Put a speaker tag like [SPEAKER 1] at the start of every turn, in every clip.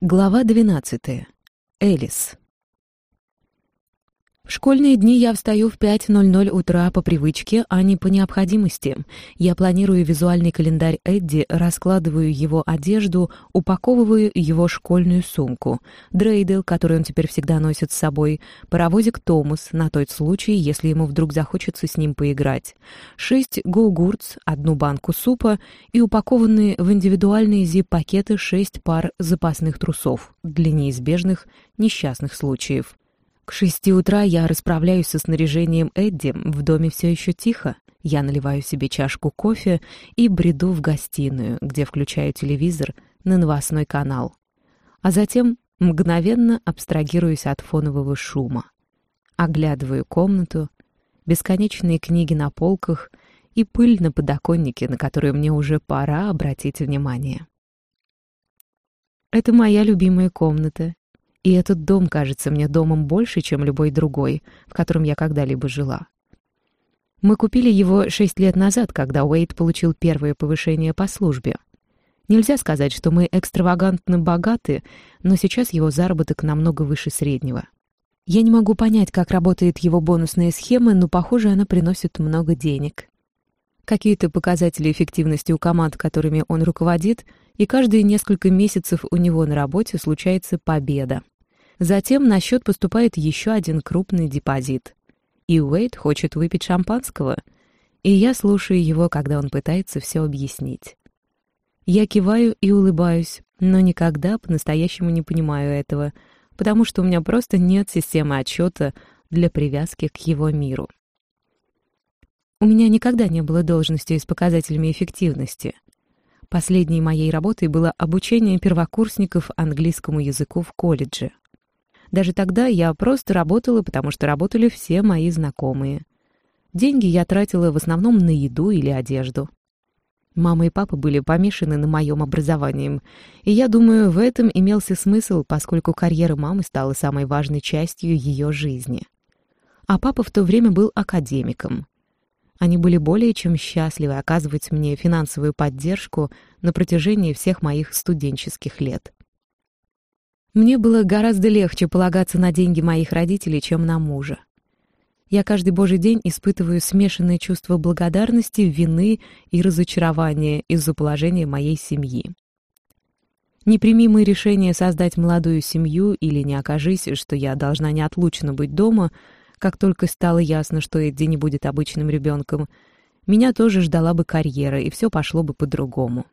[SPEAKER 1] Глава 12. Элис. В школьные дни я встаю в 5.00 утра по привычке, а не по необходимости. Я планирую визуальный календарь Эдди, раскладываю его одежду, упаковываю его школьную сумку. Дрейдел, который он теперь всегда носит с собой, паровозик Томас, на тот случай, если ему вдруг захочется с ним поиграть. Шесть гоугуртс, одну банку супа и упакованные в индивидуальные зип-пакеты шесть пар запасных трусов для неизбежных несчастных случаев. К шести утра я расправляюсь со снаряжением Эдди, в доме все еще тихо. Я наливаю себе чашку кофе и бреду в гостиную, где включаю телевизор на новостной канал. А затем мгновенно абстрагируюсь от фонового шума. Оглядываю комнату, бесконечные книги на полках и пыль на подоконнике, на которую мне уже пора обратить внимание. Это моя любимая комната, и этот дом кажется мне домом больше, чем любой другой, в котором я когда-либо жила. Мы купили его шесть лет назад, когда Уэйд получил первое повышение по службе. Нельзя сказать, что мы экстравагантно богаты, но сейчас его заработок намного выше среднего. Я не могу понять, как работает его бонусная схема, но, похоже, она приносит много денег. Какие-то показатели эффективности у команд, которыми он руководит, и каждые несколько месяцев у него на работе случается победа. Затем на счет поступает еще один крупный депозит. И Уэйд хочет выпить шампанского, и я слушаю его, когда он пытается все объяснить. Я киваю и улыбаюсь, но никогда по-настоящему не понимаю этого, потому что у меня просто нет системы отчета для привязки к его миру. У меня никогда не было должности с показателями эффективности — Последней моей работой было обучение первокурсников английскому языку в колледже. Даже тогда я просто работала, потому что работали все мои знакомые. Деньги я тратила в основном на еду или одежду. Мама и папа были помешаны на моем образовании, и я думаю, в этом имелся смысл, поскольку карьера мамы стала самой важной частью ее жизни. А папа в то время был академиком — они были более чем счастливы оказывать мне финансовую поддержку на протяжении всех моих студенческих лет. Мне было гораздо легче полагаться на деньги моих родителей, чем на мужа. Я каждый божий день испытываю смешанное чувство благодарности, вины и разочарования из-за положения моей семьи. Не прими решение создать молодую семью или не окажись, что я должна неотлучно быть дома — как только стало ясно, что Эдди не будет обычным ребенком, меня тоже ждала бы карьера, и все пошло бы по-другому.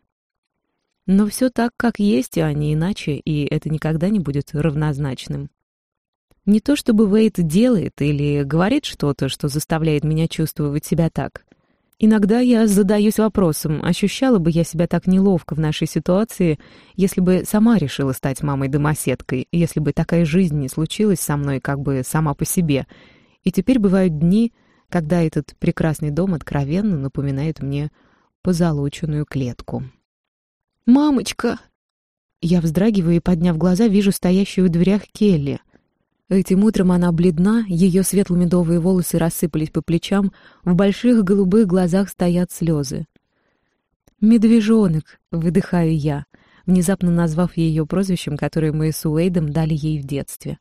[SPEAKER 1] Но все так, как есть, а не иначе, и это никогда не будет равнозначным. Не то чтобы Вейт делает или говорит что-то, что заставляет меня чувствовать себя так. Иногда я задаюсь вопросом, ощущала бы я себя так неловко в нашей ситуации, если бы сама решила стать мамой-домоседкой, если бы такая жизнь не случилась со мной как бы сама по себе, и теперь бывают дни, когда этот прекрасный дом откровенно напоминает мне позолоченную клетку. «Мамочка!» Я вздрагиваю и, подняв глаза, вижу стоящую в дверях Келли. Этим утром она бледна, ее светло-медовые волосы рассыпались по плечам, в больших голубых глазах стоят слезы. «Медвежонок!» — выдыхаю я, внезапно назвав ее прозвищем, которое мы с Уэйдом дали ей в детстве.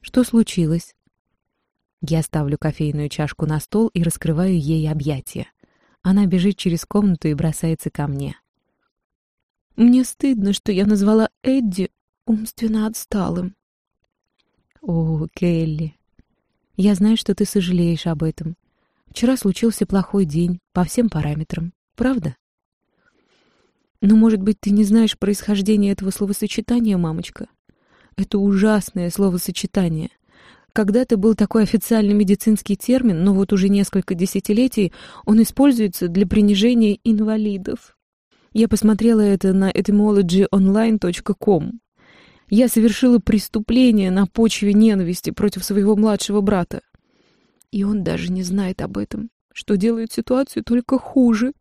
[SPEAKER 1] «Что случилось?» Я ставлю кофейную чашку на стол и раскрываю ей объятия. Она бежит через комнату и бросается ко мне. «Мне стыдно, что я назвала Эдди умственно отсталым». «О, Келли, я знаю, что ты сожалеешь об этом. Вчера случился плохой день по всем параметрам, правда?» «Но, может быть, ты не знаешь происхождения этого словосочетания, мамочка? Это ужасное словосочетание. Когда-то был такой официальный медицинский термин, но вот уже несколько десятилетий он используется для принижения инвалидов. Я посмотрела это на etymologyonline.com. Я совершила преступление на почве ненависти против своего младшего брата. И он даже не знает об этом, что делает ситуацию только хуже.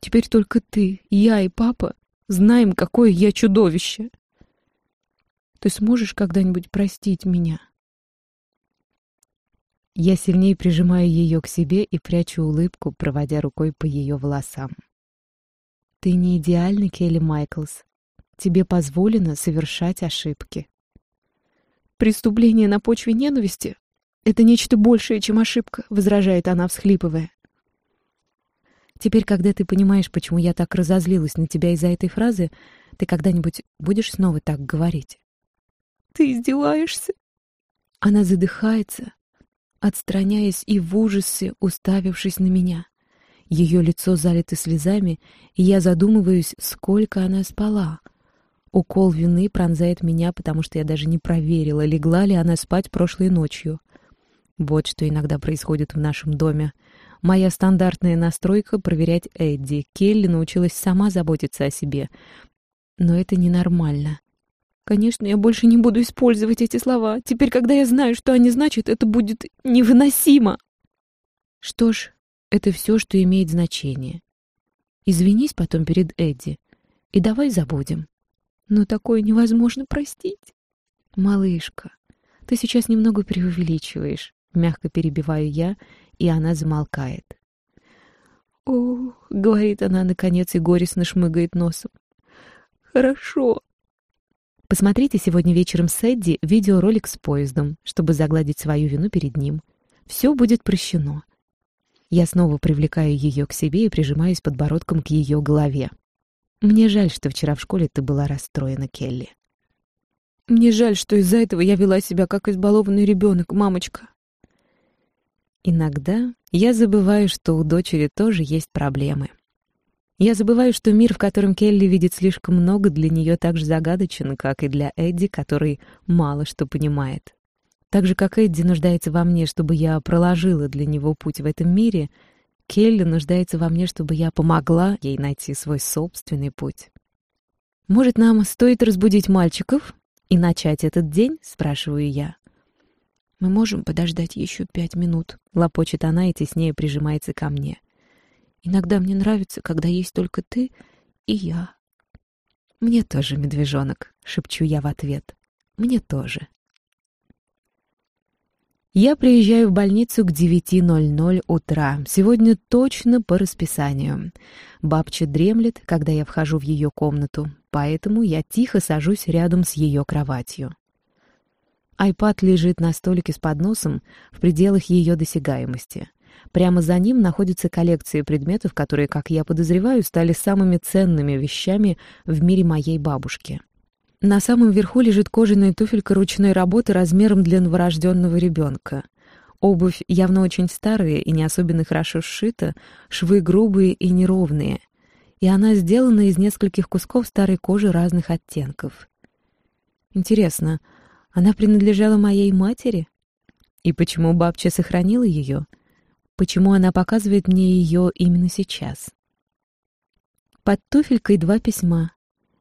[SPEAKER 1] Теперь только ты, я и папа знаем, какое я чудовище. Ты сможешь когда-нибудь простить меня?» Я сильнее прижимаю ее к себе и прячу улыбку, проводя рукой по ее волосам. «Ты не идеальный, Келли Майклс. тебе позволено совершать ошибки. «Преступление на почве ненависти — это нечто большее, чем ошибка», — возражает она, всхлипывая. Теперь, когда ты понимаешь, почему я так разозлилась на тебя из-за этой фразы, ты когда-нибудь будешь снова так говорить? Ты издеваешься? Она задыхается, отстраняясь и в ужасе уставившись на меня. Ее лицо залито слезами, и я задумываюсь, сколько она спала. Укол вины пронзает меня, потому что я даже не проверила, легла ли она спать прошлой ночью. Вот что иногда происходит в нашем доме. Моя стандартная настройка — проверять Эдди. Келли научилась сама заботиться о себе. Но это ненормально. Конечно, я больше не буду использовать эти слова. Теперь, когда я знаю, что они значат, это будет невыносимо. Что ж, это все, что имеет значение. Извинись потом перед Эдди, и давай забудем. Но такое невозможно простить. Малышка, ты сейчас немного преувеличиваешь. Мягко перебиваю я и она замолкает. «О, — говорит она, наконец, и горестно шмыгает носом. — Хорошо. Посмотрите сегодня вечером с Эдди видеоролик с поездом, чтобы загладить свою вину перед ним. Все будет прощено. Я снова привлекаю ее к себе и прижимаюсь подбородком к ее голове. Мне жаль, что вчера в школе ты была расстроена, Келли. Мне жаль, что из-за этого я вела себя как избалованный ребенок, мамочка. Иногда я забываю, что у дочери тоже есть проблемы. Я забываю, что мир, в котором Келли видит слишком много, для нее так же загадочен, как и для Эдди, который мало что понимает. Так же, как Эдди нуждается во мне, чтобы я проложила для него путь в этом мире, Келли нуждается во мне, чтобы я помогла ей найти свой собственный путь. «Может, нам стоит разбудить мальчиков и начать этот день?» — спрашиваю я. «Мы можем подождать еще пять минут», — лопочет она и теснее прижимается ко мне. «Иногда мне нравится, когда есть только ты и я». «Мне тоже, медвежонок», — шепчу я в ответ. «Мне тоже». Я приезжаю в больницу к 9.00 утра. Сегодня точно по расписанию. Бабча дремлет, когда я вхожу в ее комнату, поэтому я тихо сажусь рядом с ее кроватью. Айпад лежит на столике с подносом в пределах ее досягаемости. Прямо за ним находится коллекция предметов, которые, как я подозреваю, стали самыми ценными вещами в мире моей бабушки. На самом верху лежит кожаная туфелька ручной работы размером для новорожденного ребенка. Обувь явно очень старая и не особенно хорошо сшита, швы грубые и неровные. И она сделана из нескольких кусков старой кожи разных оттенков. Интересно, она принадлежала моей матери? И почему бабча сохранила ее? Почему она показывает мне ее именно сейчас? Под туфелькой два письма.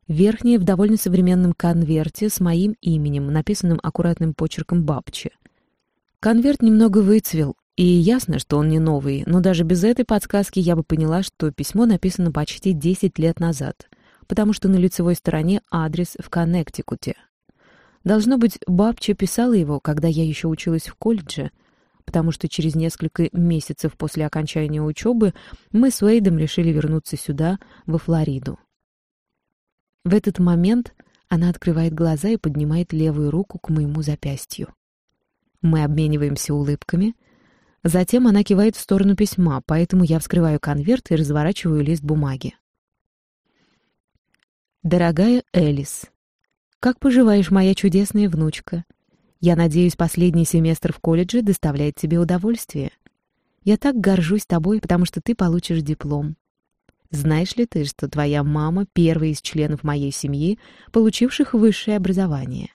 [SPEAKER 1] Верхнее в довольно современном конверте с моим именем, написанным аккуратным почерком бабчи. Конверт немного выцвел, и ясно, что он не новый, но даже без этой подсказки я бы поняла, что письмо написано почти 10 лет назад, потому что на лицевой стороне адрес в Коннектикуте. Должно быть, бабча писала его, когда я еще училась в колледже, потому что через несколько месяцев после окончания учебы мы с Уэйдом решили вернуться сюда, во Флориду. В этот момент она открывает глаза и поднимает левую руку к моему запястью. Мы обмениваемся улыбками. Затем она кивает в сторону письма, поэтому я вскрываю конверт и разворачиваю лист бумаги. «Дорогая Элис, «Как поживаешь, моя чудесная внучка? Я надеюсь, последний семестр в колледже доставляет тебе удовольствие. Я так горжусь тобой, потому что ты получишь диплом. Знаешь ли ты, что твоя мама — первый из членов моей семьи, получивших высшее образование?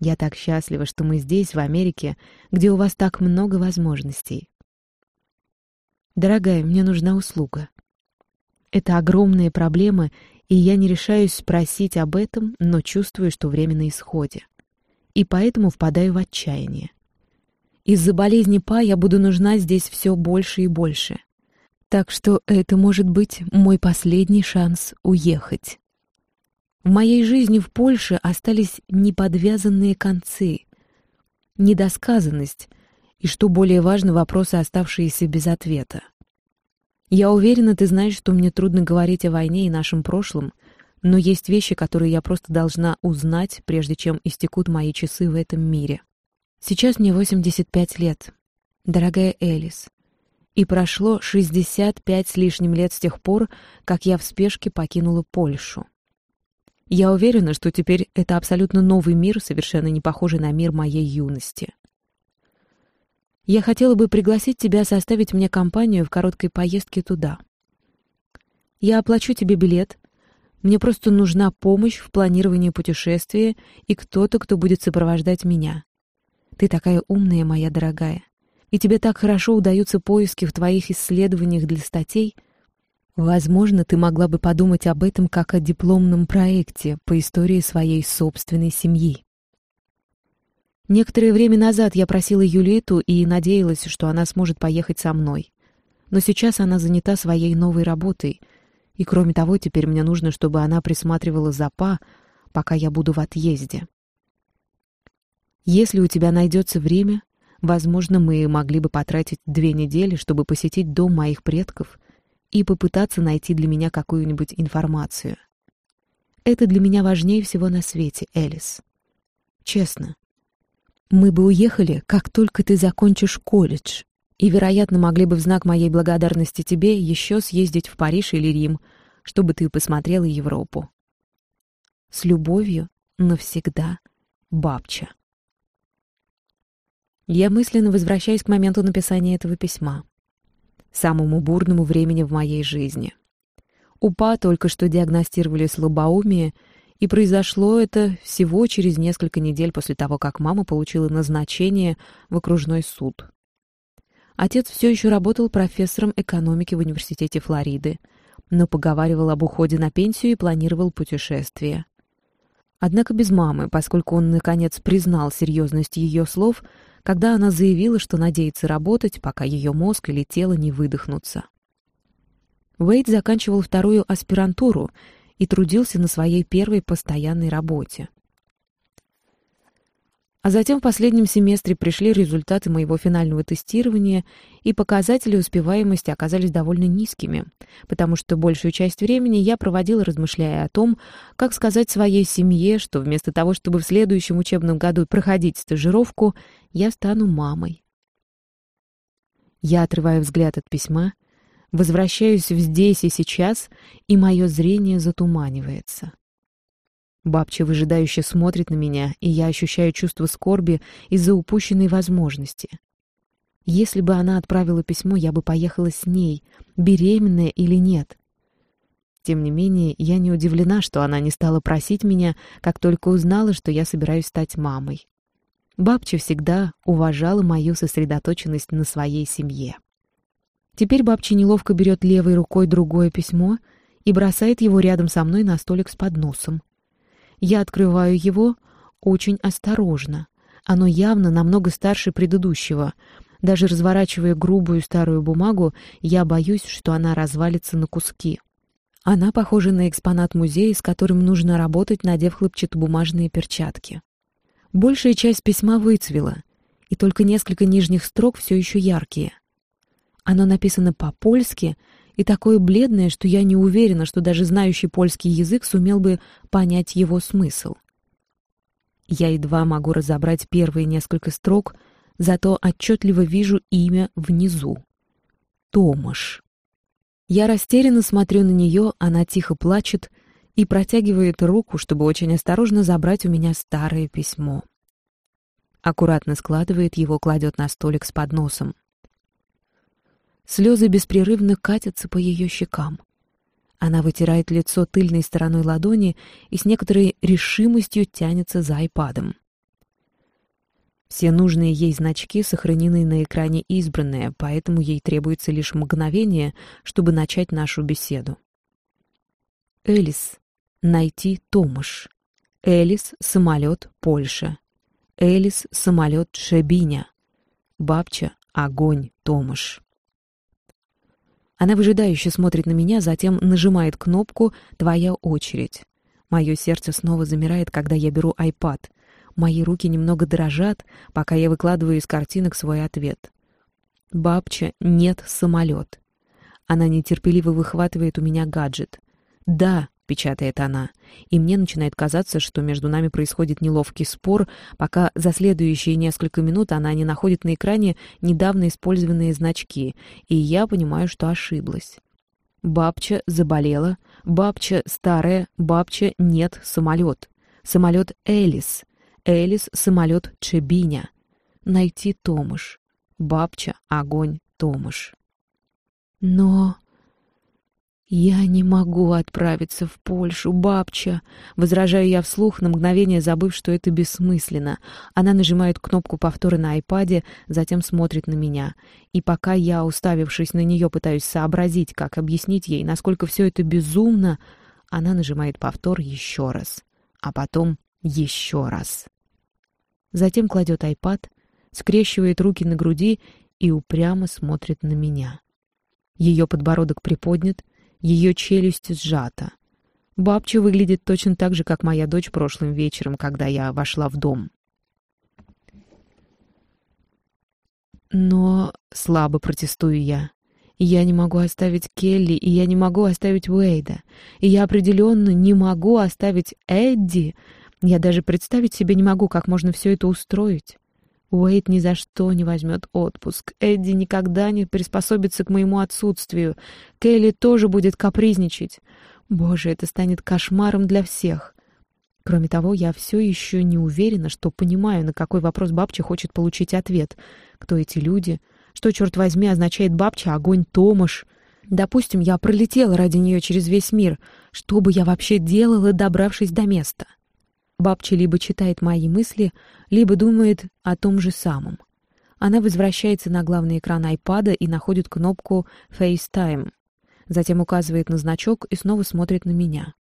[SPEAKER 1] Я так счастлива, что мы здесь, в Америке, где у вас так много возможностей. Дорогая, мне нужна услуга. Это огромная проблема, и я не решаюсь спросить об этом, но чувствую, что время на исходе. И поэтому впадаю в отчаяние. Из-за болезни Па я буду нужна здесь все больше и больше. Так что это может быть мой последний шанс уехать. В моей жизни в Польше остались неподвязанные концы, недосказанность и, что более важно, вопросы, оставшиеся без ответа. Я уверена, ты знаешь, что мне трудно говорить о войне и нашем прошлом, Но есть вещи, которые я просто должна узнать, прежде чем истекут мои часы в этом мире. Сейчас мне 85 лет. Дорогая Элис, и прошло 65 с лишним лет с тех пор, как я в спешке покинула Польшу. Я уверена, что теперь это абсолютно новый мир, совершенно не похожий на мир моей юности. Я хотела бы пригласить тебя составить мне компанию в короткой поездке туда. Я оплачу тебе билет. Мне просто нужна помощь в планировании путешествия и кто-то, кто будет сопровождать меня. Ты такая умная, моя дорогая и тебе так хорошо удаются поиски в твоих исследованиях для статей, возможно, ты могла бы подумать об этом как о дипломном проекте по истории своей собственной семьи. Некоторое время назад я просила Юлиту и надеялась, что она сможет поехать со мной. Но сейчас она занята своей новой работой, и кроме того, теперь мне нужно, чтобы она присматривала за Па, пока я буду в отъезде. Если у тебя найдется время, Возможно, мы могли бы потратить две недели, чтобы посетить дом моих предков и попытаться найти для меня какую-нибудь информацию. Это для меня важнее всего на свете, Элис. Честно. Мы бы уехали, как только ты закончишь колледж, и, вероятно, могли бы в знак моей благодарности тебе еще съездить в Париж или Рим, чтобы ты посмотрела Европу. С любовью навсегда, бабча. Я мысленно возвращаюсь к моменту написания этого письма. Самому бурному времени в моей жизни. УПА только что диагностировали слабоумие, и произошло это всего через несколько недель после того, как мама получила назначение в окружной суд. Отец все еще работал профессором экономики в университете Флориды, но поговаривал об уходе на пенсию и планировал путешествие. Однако без мамы, поскольку он, наконец, признал серьезность ее слов — когда она заявила, что надеется работать, пока ее мозг или тело не выдохнутся. Уэйд заканчивал вторую аспирантуру и трудился на своей первой постоянной работе. А затем в последнем семестре пришли результаты моего финального тестирования, и показатели успеваемости оказались довольно низкими, потому что большую часть времени я проводила, размышляя о том, как сказать своей семье, что вместо того, чтобы в следующем учебном году проходить стажировку, я стану мамой. Я отрываю взгляд от письма, возвращаюсь в здесь и сейчас, и мое зрение затуманивается. Бабча выжидающе смотрит на меня, и я ощущаю чувство скорби из-за упущенной возможности. Если бы она отправила письмо, я бы поехала с ней, беременная или нет. Тем не менее, я не удивлена, что она не стала просить меня, как только узнала, что я собираюсь стать мамой. Бабча всегда уважала мою сосредоточенность на своей семье. Теперь бабча неловко берет левой рукой другое письмо и бросает его рядом со мной на столик с подносом. Я открываю его очень осторожно. Оно явно намного старше предыдущего. Даже разворачивая грубую старую бумагу, я боюсь, что она развалится на куски. Она похожа на экспонат музея, с которым нужно работать, надев хлопчатобумажные перчатки. Большая часть письма выцвела, и только несколько нижних строк все еще яркие. Оно написано по-польски и такое бледное, что я не уверена, что даже знающий польский язык сумел бы понять его смысл. Я едва могу разобрать первые несколько строк, зато отчетливо вижу имя внизу. Томаш. Я растерянно смотрю на нее, она тихо плачет и протягивает руку, чтобы очень осторожно забрать у меня старое письмо. Аккуратно складывает его, кладет на столик с подносом. Слезы беспрерывно катятся по ее щекам. Она вытирает лицо тыльной стороной ладони и с некоторой решимостью тянется за айпадом. Все нужные ей значки сохранены на экране избранные, поэтому ей требуется лишь мгновение, чтобы начать нашу беседу. Элис. Найти Томаш. Элис. Самолет. Польша. Элис. Самолет. Шебиня. Бабча. Огонь. Томаш. Она выжидающе смотрит на меня, затем нажимает кнопку «Твоя очередь». Мое сердце снова замирает, когда я беру iPad. Мои руки немного дрожат, пока я выкладываю из картинок свой ответ. «Бабча, нет самолет». Она нетерпеливо выхватывает у меня гаджет. «Да, — печатает она, и мне начинает казаться, что между нами происходит неловкий спор, пока за следующие несколько минут она не находит на экране недавно использованные значки, и я понимаю, что ошиблась. Бабча заболела, бабча старая, бабча нет самолет. Самолет Элис. Элис самолет Чебиня. Найти Томыш. Бабча, огонь, Томыш. Но... «Я не могу отправиться в Польшу, бабча!» Возражаю я вслух, на мгновение забыв, что это бессмысленно. Она нажимает кнопку повтора на айпаде, затем смотрит на меня. И пока я, уставившись на нее, пытаюсь сообразить, как объяснить ей, насколько все это безумно, она нажимает повтор еще раз. А потом еще раз. Затем кладет айпад, скрещивает руки на груди и упрямо смотрит на меня. Ее подбородок приподнят, ее челюсть сжата. Бабча выглядит точно так же, как моя дочь прошлым вечером, когда я вошла в дом. Но слабо протестую я. Я не могу оставить Келли, и я не могу оставить Уэйда. И я определенно не могу оставить Эдди. Я даже представить себе не могу, как можно все это устроить. Уэйд ни за что не возьмет отпуск. Эдди никогда не приспособится к моему отсутствию. Келли тоже будет капризничать. Боже, это станет кошмаром для всех. Кроме того, я все еще не уверена, что понимаю, на какой вопрос бабча хочет получить ответ. Кто эти люди? Что, черт возьми, означает бабча огонь Томаш? Допустим, я пролетела ради нее через весь мир. Что бы я вообще делала, добравшись до места? Бабча либо читает мои мысли, либо думает о том же самом. Она возвращается на главный экран айпада и находит кнопку FaceTime. Затем указывает на значок и снова смотрит на меня.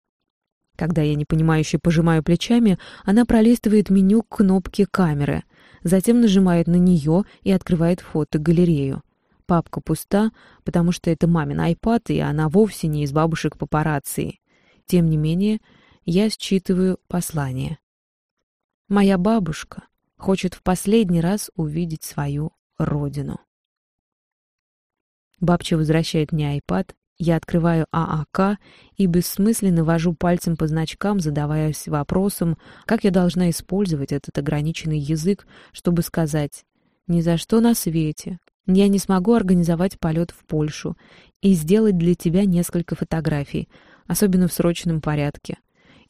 [SPEAKER 1] Когда я непонимающе пожимаю плечами, она пролистывает меню кнопки камеры, затем нажимает на нее и открывает фотогалерею. Папка пуста, потому что это мамин айпад, и она вовсе не из бабушек папарацци. Тем не менее, я считываю послание. Моя бабушка хочет в последний раз увидеть свою родину. Бабча возвращает мне айпад, я открываю ААК и бессмысленно вожу пальцем по значкам, задаваясь вопросом, как я должна использовать этот ограниченный язык, чтобы сказать «Ни за что на свете, я не смогу организовать полет в Польшу и сделать для тебя несколько фотографий, особенно в срочном порядке.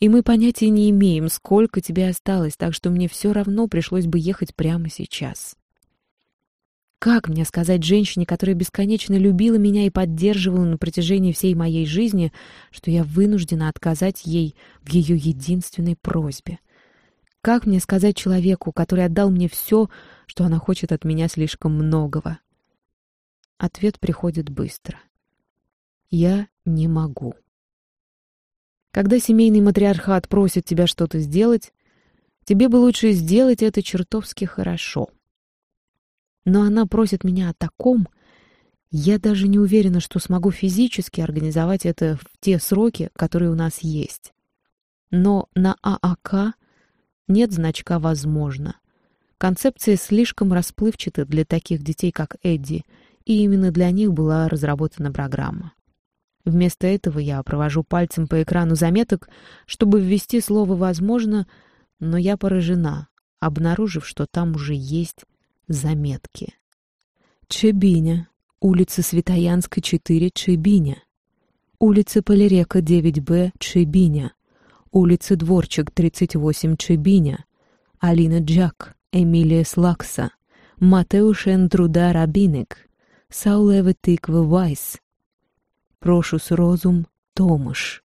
[SPEAKER 1] И мы понятия не имеем, сколько тебе осталось, так что мне все равно пришлось бы ехать прямо сейчас. Как мне сказать женщине, которая бесконечно любила меня и поддерживала на протяжении всей моей жизни, что я вынуждена отказать ей в ее единственной просьбе? Как мне сказать человеку, который отдал мне все, что она хочет от меня слишком многого? Ответ приходит быстро. Я не могу. Когда семейный матриархат просит тебя что-то сделать, тебе бы лучше сделать это чертовски хорошо. Но она просит меня о таком, я даже не уверена, что смогу физически организовать это в те сроки, которые у нас есть. Но на ААК нет значка «возможно». Концепция слишком расплывчата для таких детей, как Эдди, и именно для них была разработана программа. Вместо этого я провожу пальцем по экрану заметок, чтобы ввести слово «возможно», но я поражена, обнаружив, что там уже есть заметки. Чебиня. Улица Светоянска, 4, Чебиня. Улица Полярека, 9Б, Чебиня. Улица Дворчик, 38, Чебиня. Алина Джак, Эмилия Слакса. Матеушен Труда Рабинек. Саулева Тыква Вайс, Прошус розум Томыш.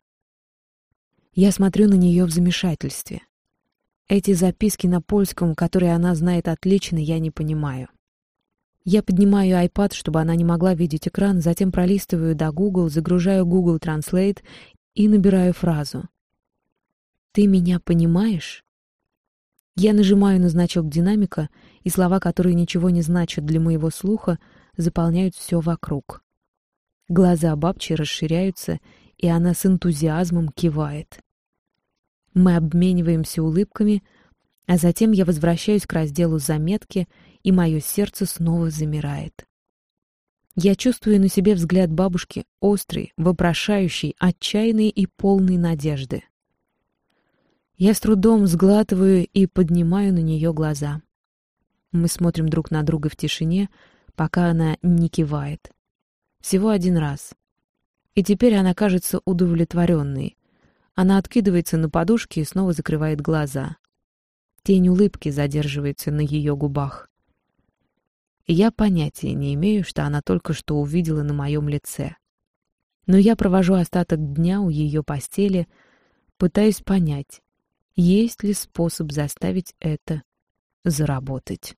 [SPEAKER 1] Я смотрю на нее в замешательстве. Эти записки на польском, которые она знает отлично, я не понимаю. Я поднимаю iPad, чтобы она не могла видеть экран, затем пролистываю до Google, загружаю Google Translate и набираю фразу. «Ты меня понимаешь?» Я нажимаю на значок динамика, и слова, которые ничего не значат для моего слуха, заполняют все вокруг. Глаза бабчи расширяются, и она с энтузиазмом кивает. Мы обмениваемся улыбками, а затем я возвращаюсь к разделу «Заметки», и мое сердце снова замирает. Я чувствую на себе взгляд бабушки, острый, вопрошающий, отчаянный и полный надежды. Я с трудом сглатываю и поднимаю на нее глаза. Мы смотрим друг на друга в тишине, пока она не кивает. Всего один раз. И теперь она кажется удовлетворенной. Она откидывается на подушке и снова закрывает глаза. Тень улыбки задерживается на ее губах. Я понятия не имею, что она только что увидела на моем лице. Но я провожу остаток дня у ее постели, пытаясь понять, есть ли способ заставить это заработать.